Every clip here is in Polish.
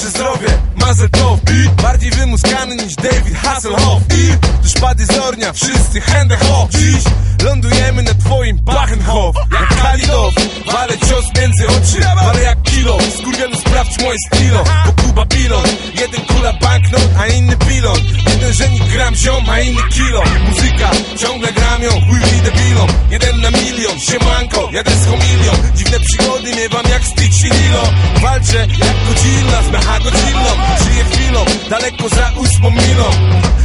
zdrowie, mazel tov I bardziej wymuskany niż David Hasselhoff. I do szpady zornia, wszyscy hände hoch. Dziś lądujemy na twoim Bachenhof. Jak Kalidow, walę cios między oczy. Walę jak kilo, skurwielu sprawdź moje stilo. Bo Kuba pilon, jeden kula banknot, a inny pilon Jeden żenik gram ziom, a inny kilo. Muzyka, ciągle gram ją, chuj debilom. Jeden na milion, siemanko, jadę z homilią. Dziwne przygody miewam jak Stitch i Lilo Walczę jak Godzilla z mecha Godzillą Żyję chwilą, daleko za ósmą milą.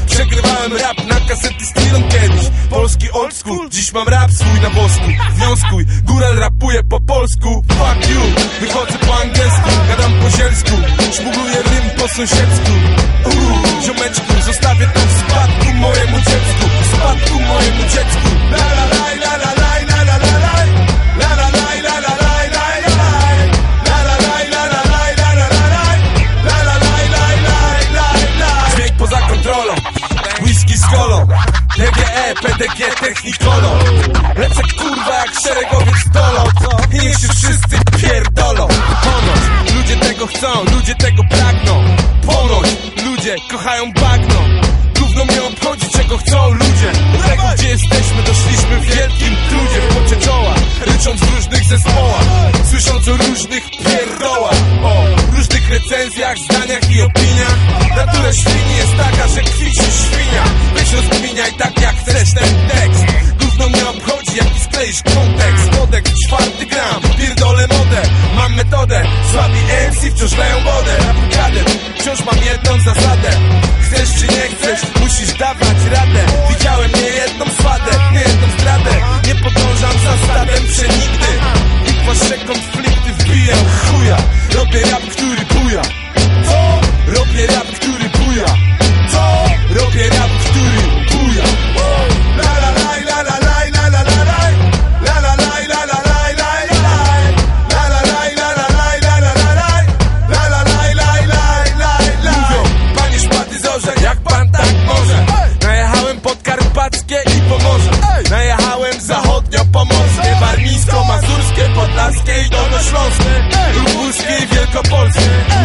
Przegrywałem rap na kasety z Trilą kiedyś. Polski old school, dziś mam rap swój na bosku Wnioskuj, góral rapuje po polsku. Fuck you, wychodzę po angielsku Gadam po zielsku, szmugluję rym po sąsiedzku PDG, Technikolo Lecę kurwa jak szeregowiec dolo I niech się wszyscy pierdolą. Ponoć ludzie tego chcą, ludzie tego pragną. Ponoć ludzie kochają bagno. Gówno mnie obchodzi czego chcą ludzie. Do tego gdzie jesteśmy doszliśmy w wielkim trudzie. W pocie czoła, rycząc w różnych zespołach. Słysząc o różnych pierdołach. O różnych recenzjach, zdaniach i opiniach. Natura świni jest tak Dolnośląskiej, Dolnośląskiej, Lubuskiej, Wielkopolskiej.